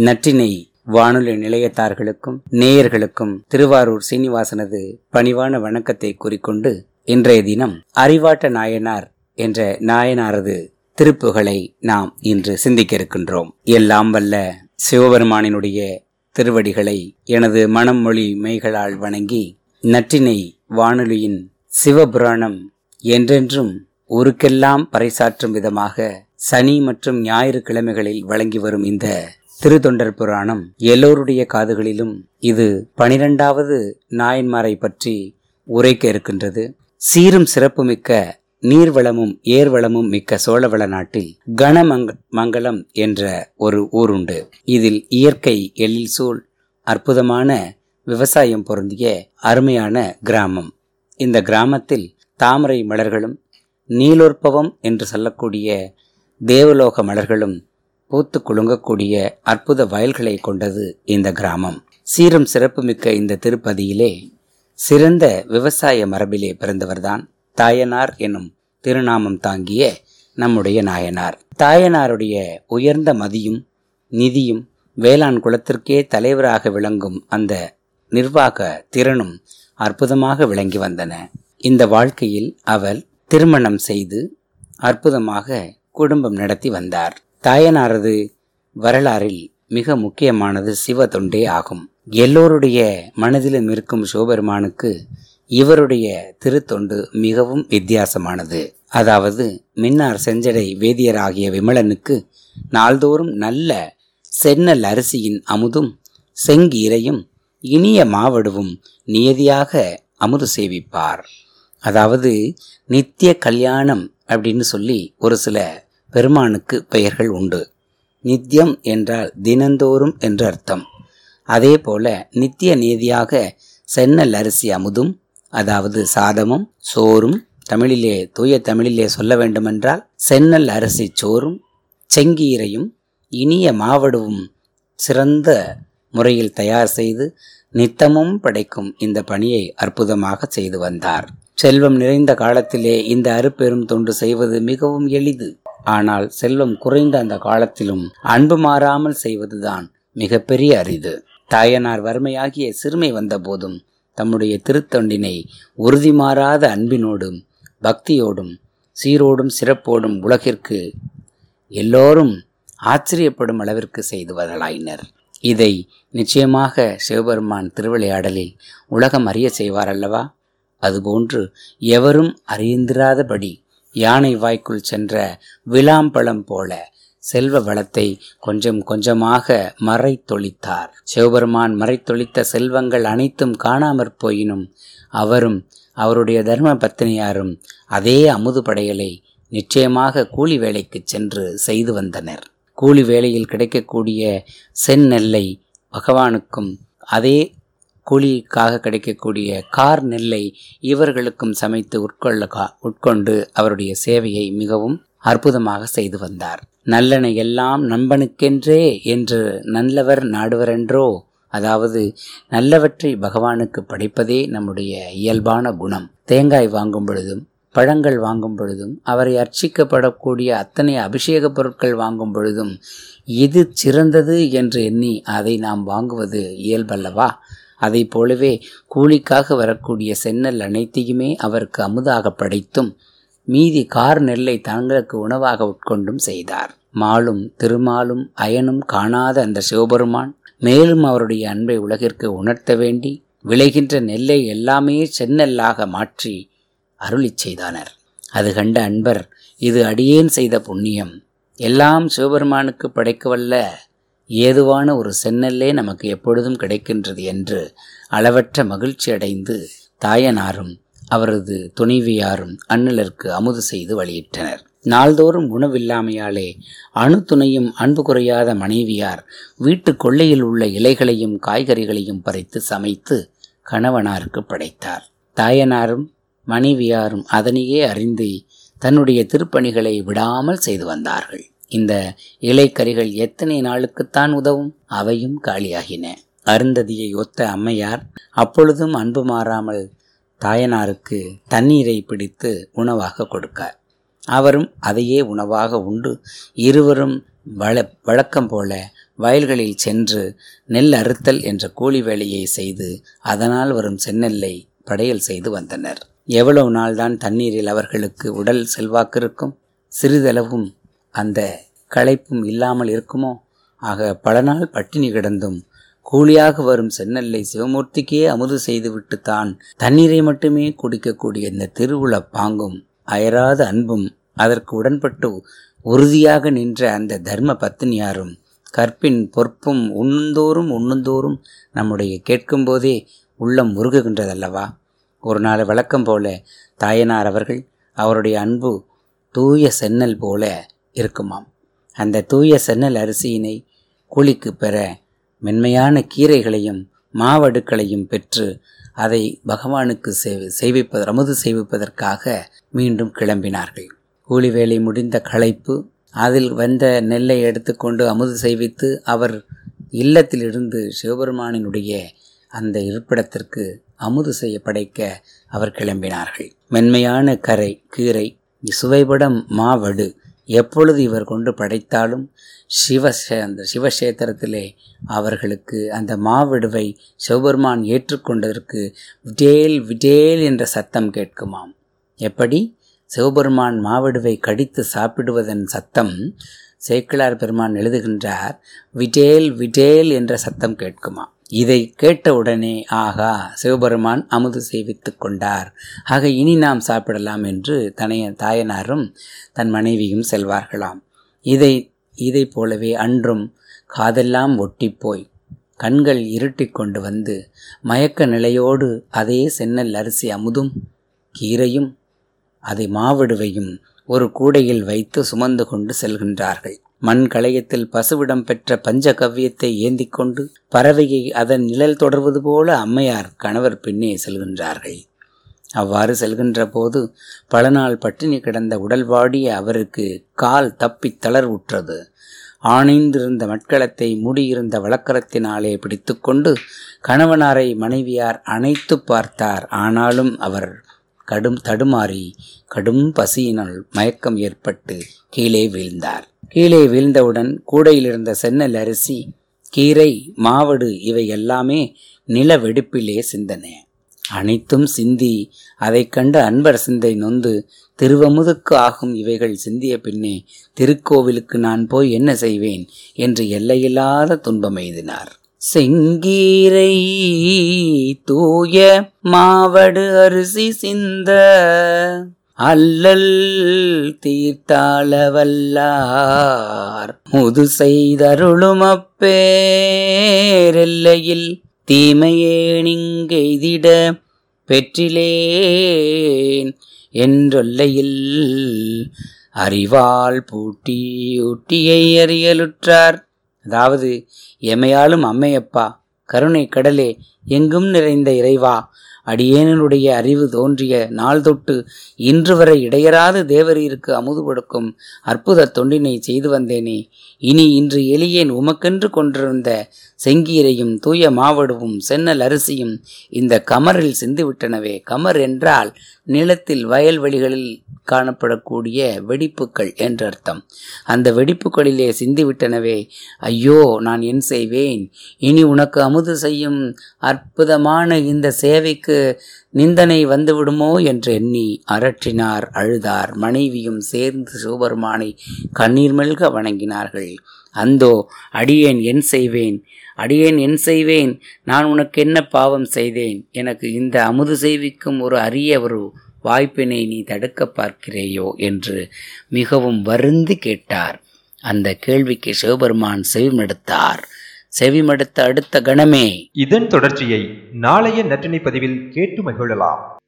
நற்றினை வானொலி நிலையத்தார்களுக்கும் நேயர்களுக்கும் திருவாரூர் சீனிவாசனது பணிவான வணக்கத்தை கூறிக்கொண்டு இன்றைய தினம் அறிவாட்ட நாயனார் என்ற நாயனாரது திருப்புகளை நாம் இன்று சிந்திக்க இருக்கின்றோம் எல்லாம் வல்ல சிவபெருமானினுடைய திருவடிகளை எனது மனம் மொழி மெய்களால் வணங்கி நற்றினை வானொலியின் சிவபுராணம் என்றென்றும் ஊருக்கெல்லாம் பறைசாற்றும் விதமாக சனி மற்றும் ஞாயிறு கிழமைகளில் வழங்கி வரும் இந்த திருத்தொண்டர் புராணம் எல்லோருடைய காதுகளிலும் இது பனிரெண்டாவது நாயன்மாரை பற்றி உரைக்க இருக்கின்றது. சீரும் சிறப்புமிக்க நீர்வளமும் ஏர்வளமும் மிக்க சோழவள நாட்டில் கனமங் மங்கலம் என்ற ஒரு ஊருண்டு. இதில் இயற்கை எழில் சூழ் அற்புதமான விவசாயம் பொருந்திய அருமையான கிராமம். இந்த கிராமத்தில் தாமரை மலர்களும் நீலோற்பவம் என்று சொல்லக்கூடிய தேவலோக மலர்களும் பூத்து குலுங்கக்கூடிய அற்புத வயல்களை கொண்டது இந்த கிராமம். சீரும் சிறப்புமிக்க இந்த திருப்பதியிலே சிறந்த விவசாய மரபிலே பிறந்தவர்தான் தாயனார் என்னும் திருநாமம் தாங்கிய நம்முடைய நாயனார். தாயனாருடைய உயர்ந்த மதியும் நிதியும் வேளாண் குலத்திற்கே தலைவராக விளங்கும் அந்த நிர்வாக திறனும் அற்புதமாக விளங்கி வந்தன. இந்த வாழ்க்கையில் அவர் திருமணம் செய்து அற்புதமாக குடும்பம் நடத்தி வந்தார். தாயனாரது வரலாறில் மிக முக்கியமானது சிவ தொண்டே ஆகும். எல்லோருடைய மனதிலும் இருக்கும் சிவபெருமானுக்கு இவருடைய திருத்தொண்டு மிகவும் வித்தியாசமானது. அதாவது மின்னார் செஞ்சடை வேதியராகிய விமலனுக்கு நாள்தோறும் நல்ல சென்னல் அரிசியின் அமுதும் செங்கீரையும் இனிய மாவடுவும் நியதியாக அமுது சேவிப்பார். அதாவது நித்திய கல்யாணம் அப்படின்னு சொல்லி ஒரு சில பெருமானுக்கு பெயர்கள் உண்டு. நித்தியம் என்றால் தினந்தோறும் என்று அர்த்தம். அதே போல நித்திய நீதியாக சென்னல் அரிசி அமுதும் அதாவது சாதமும் சோறும் தமிழிலே தூய தமிழிலே சொல்ல வேண்டுமென்றால் சென்னல் அரிசி சோறும் செங்கீரையும் இனிய மாவடுவும் சிறந்த முறையில் தயார் செய்து நித்தமும் படைக்கும் இந்த பணியை அற்புதமாக செய்து வந்தார். செல்வம் நிறைந்த காலத்திலே இந்த அருப்பெரும் தொண்டு செய்வது மிகவும் எளிது. ஆனால் செல்வம் குறைந்த அந்த காலத்திலும் அன்பு மாறாமல் செய்வதுதான் மிகப்பெரிய அரிது. தாயனார் வறுமையாகிய சிறுமை வந்தபோதும் தம்முடைய திருத்தொண்டினை உறுதி மாறாத அன்பினோடும் பக்தியோடும் சீரோடும் சிறப்போடும் உலகிற்கு எல்லோரும் ஆச்சரியப்படும் அளவிற்கு செய்து வரலாயினர் இதை நிச்சயமாக சிவபெருமான் திருவிளையாடலில் உலகம் அறிய செய்வார் அல்லவா? அதுபோன்று எவரும் அறிந்திராதபடி யானை வாய்க்குள் சென்ற விளாம்பழம் போல செல்வ வளத்தை கொஞ்சம் கொஞ்சமாக மறைத்தொழித்தார். சிவபெருமான் மறைத்தொழித்த செல்வங்கள் அனைத்தும் காணாமற் போயினும் அவரும் அவருடைய தர்ம பத்தினியாரும் அதே அமுது படையலை நிச்சயமாக கூலி வேலைக்கு சென்று செய்து வந்தனர். கூலி வேலையில் கிடைக்கக்கூடிய செந்நெல்லை பகவானுக்கும் அதே கூலிக்காக கிடைக்கக்கூடிய கார் நெல்லை இவர்களுக்கும் சமைத்து உட்கொள்ள உட்கொண்டு அவருடைய சேவையை மிகவும் அற்புதமாக செய்து வந்தார். நல்லனை எல்லாம் நண்பனுக்கென்றே என்று நல்லவர் நாடுவரென்றோ அதாவது நல்லவற்றை பகவானுக்கு படைப்பதே நம்முடைய இயல்பான குணம். தேங்காய் வாங்கும் பொழுதும் பழங்கள் வாங்கும் பொழுதும் அவரை அர்ச்சிக்கப்படக்கூடிய அத்தனை அபிஷேக பொருட்கள் வாங்கும் பொழுதும் எது சிறந்தது என்று எண்ணி அதை நாம் வாங்குவது இயல்பல்லவா? அதை போலவே கூலிக்காக வரக்கூடிய சென்னல் அனைத்தையுமே அவருக்கு அமுதாக படைத்தும் மீதி கார் நெல்லை தங்களுக்கு உணவாக உட்கொண்டும் செய்தார். மாலும் திருமாலும் அயனும் காணாத அந்த சிவபெருமான் மேலும் அவருடைய அன்பை உலகிற்கு உணர்த்த வேண்டி விளைகின்ற நெல்லை எல்லாமே செந்நெல்லாக மாற்றி அருளிச் செய்தனர். அது கண்ட அன்பர் இது அடியேன் செய்த புண்ணியம். எல்லாம் சிவபெருமானுக்கு படைக்கவல்ல. ஏதுவான ஒரு சென்னல்லே நமக்கு எப்பொழுதும் கிடைக்கின்றது என்று அளவற்ற மகிழ்ச்சி அடைந்து தாயனாரும் அவரது துணைவியாரும் அண்ணலருக்கு அமுது செய்து வழியிட்டனர். நாள்தோறும் உணவில்லாமையாலே அணு துணையும் அன்பு குறையாத மனைவியார் வீட்டு கொள்ளையில் உள்ள இலைகளையும் காய்கறிகளையும் பறித்து சமைத்து கணவனாருக்கு படைத்தார். தாயனாரும் மனைவியாரும் அதனையே அறிந்து தன்னுடைய திருப்பணிகளை விடாமல் செய்து வந்தார்கள். இந்த இலைக்கறிகள் எத்தனை நாளுக்குத்தான் உதவும்? அவையும் காலியாகின. அருந்ததியை ஒத்த அம்மையார் அப்பொழுதும் அன்பு மாறாமல் தாயனாருக்கு தண்ணீரை பிடித்து உணவாக கொடுக்கார். அவரும் அதையே உணவாக உண்டு இருவரும் வள வழக்கம் போல வயல்களில் சென்று நெல் அறுத்தல் என்ற கூலி வேலையை செய்து அதனால் வரும் செந்நெல்லை படையல் செய்து வந்தனர். எவ்வளவு நாள்தான் தண்ணீரில் அவர்களுக்கு உடல் செல்வாக்கு இருக்கும் சிறிதளவும் அந்த களைப்பும் இல்லாமல் இருக்குமோ? ஆக பல நாள் பட்டினி கிடந்தும் கூலியாக வரும் சென்னல்லை சிவமூர்த்திக்கே அமுது செய்துவிட்டு தான் தண்ணீரை மட்டுமே குடிக்கக்கூடிய இந்த திருவுள பாங்கும் அயராத அன்பும் அதற்கு உடன்பட்டு உறுதியாக நின்ற அந்த தர்ம பத்தினியாரும் கற்பின் பொற்பும் உண்ணுந்தோறும் உண்ணுந்தோறும் நம்முடைய கேட்கும்போதே உள்ளம் உருகுகின்றதல்லவா? ஒரு நாள் வழக்கம் போல தாயனார் அவர்கள் அவருடைய அன்பு தூய சென்னல் போல இருக்குமாம். அந்த தூய சென்னல் அரிசியினை கூலிக்கு பெற மென்மையான கீரைகளையும் மாவடுக்களையும் பெற்று அதை பகவானுக்கு செய்விப்பது அமுது செய்விப்பதற்காக மீண்டும் கிளம்பினார்கள். கூலி வேலை முடிந்த களைப்பு அதில் வந்த நெல்லை எடுத்துக்கொண்டு அமுது செய்வித்து அவர் இல்லத்திலிருந்து சிவபெருமானினுடைய அந்த இருப்பிடத்திற்கு அமுது செய்ய படைக்க அவர் கிளம்பினார்கள். மென்மையான கரை கீரை சுவைபடம் மாவடு எப்பொழுது இவர் கொண்டு படைத்தாலும் சிவ அந்த சிவக்ஷேத்திரத்திலே அவர்களுக்கு அந்த மாவிடுவை சிவபெருமான் ஏற்றுக்கொண்டதற்கு விடேல் விடேல் என்ற சத்தம் கேட்குமாம். எப்படி? சிவபெருமான் மாவிடுவை கடித்து சாப்பிடுவதன் சத்தம் சேக்கிழார் பெருமான் எழுதுகின்றார் விடேல் விடேல் என்ற சத்தம் கேட்குமாம். இதை கேட்டவுடனே ஆகா சிவபெருமான் அமுது செய்வித்து கொண்டார். ஆக இனி நாம் சாப்பிடலாம் என்று தனைய தாயனாரும் தன் மனைவியும் செல்வார்களாம். இதை இதை போலவே அன்றும் காதெல்லாம் ஒட்டிப்போய் கண்கள் இருட்டி கொண்டு வந்து மயக்க நிலையோடு அதே சென்னல் அரிசி அமுதும் கீரையும் அதை மாவிடுவையும் ஒரு கூடையில் வைத்து சுமந்து கொண்டு செல்கின்றார்கள். மண் களையத்தில் பசுவிடம் பெற்ற பஞ்ச கவ்யத்தை ஏந்தி கொண்டு பறவையை அதன் நிழல் தொடர்வது போல அம்மையார் கணவர் பின்னே செல்கின்றார்கள். அவ்வாறு செல்கின்ற போது பல நாள் பட்டினி கிடந்த உடல் வாடிய அவருக்கு கால் தப்பி தளர்வுற்றது. ஆணைந்திருந்த மட்களத்தை மூடியிருந்த வழக்கரத்தினாலே பிடித்துக்கொண்டு கணவனாரை மனைவியார் அணைத்து பார்த்தார். ஆனாலும் அவர் கடும் தடுமாறி கடும் பசியினால் மயக்கம் ஏற்பட்டு கீழே வீழ்ந்தார். கீழே வீழ்ந்தவுடன் கூடையிலிருந்த சென்னல் அரிசி கீரை மாவடு இவை எல்லாமே நில வெடிப்பிலே சிந்தன. அனைத்தும் சிந்தி அதை கண்ட அன்பர் சிந்தை நொந்து திருவமுதுக்கு ஆகும் இவைகள் சிந்திய பின்னே திருக்கோவிலுக்கு நான் போய் என்ன செய்வேன்? என்று எல்லையில்லாத துன்பம் எய்தினார். செங்கீரை தூய மாவடு அரிசி சிந்த அல்லல் தீர்த்தாளவல்லார். முது செய்தருளுமப்பேரெல்லையில் தீமையே நீங்கெய்திட பெற்றிலேன் என்றொல்லையில் அறிவால் பூட்டி ஒட்டியை அறியலுற்றார். அதாவது எமையாலும் அம்மையப்பா கருணை கடலே எங்கும் நிறைந்த இறைவா அடியேனனுடைய அறிவு தோன்றிய நாள் தொட்டு இன்று வரை இடையராது தேவரீருக்கு அமுது கொடுக்கும் அற்புத தொண்டினை செய்து வந்தேனே. இனி இன்று எளியேன் உமக்கென்று கொண்டிருந்த செங்கீரையும் தூய மாவடுவும் சென்னல் அரிசியும் இந்த கமரில் சிந்துவிட்டனவே கமர் என்றால் நிலத்தில் வயல்வெளிகளில் காணப்படக்கூடிய வெடிப்புகள் என்று அர்த்தம். அந்த வெடிப்புகளிலே சிந்திவிட்டனவே ஐயோ நான் என் செய்வேன். இனி உனக்கு அமுது செய்யும் அற்புதமான இந்த சேவைக்கு நிந்தனை வந்துவிடுமோ என்று எண்ணி அரற்றினார் அழுதார். மனைவியும் சேர்ந்து சிவபெருமானை கண்ணீர் மெல்க வணங்கினார்கள். அந்தோ அடியேன் என் செய்வேன் அடியேன் என் செய்வேன் நான் உனக்கு என்ன பாவம் செய்தேன்? எனக்கு இந்த அமுது செய்விக்கும் ஒரு அரிய ஒரு வாய்ப்பினை நீ தடுக்க பார்க்கிறேயோ என்று மிகவும் வருந்து கேட்டார். அந்த கேள்விக்கு சிவபெருமான் செவிமெடுத்தார். செவிமடுத்த அடுத்த கணமே. இதன் தொடர்ச்சியை நாளைய நற்றினை பதிவில் கேட்டு மகிழலாம்.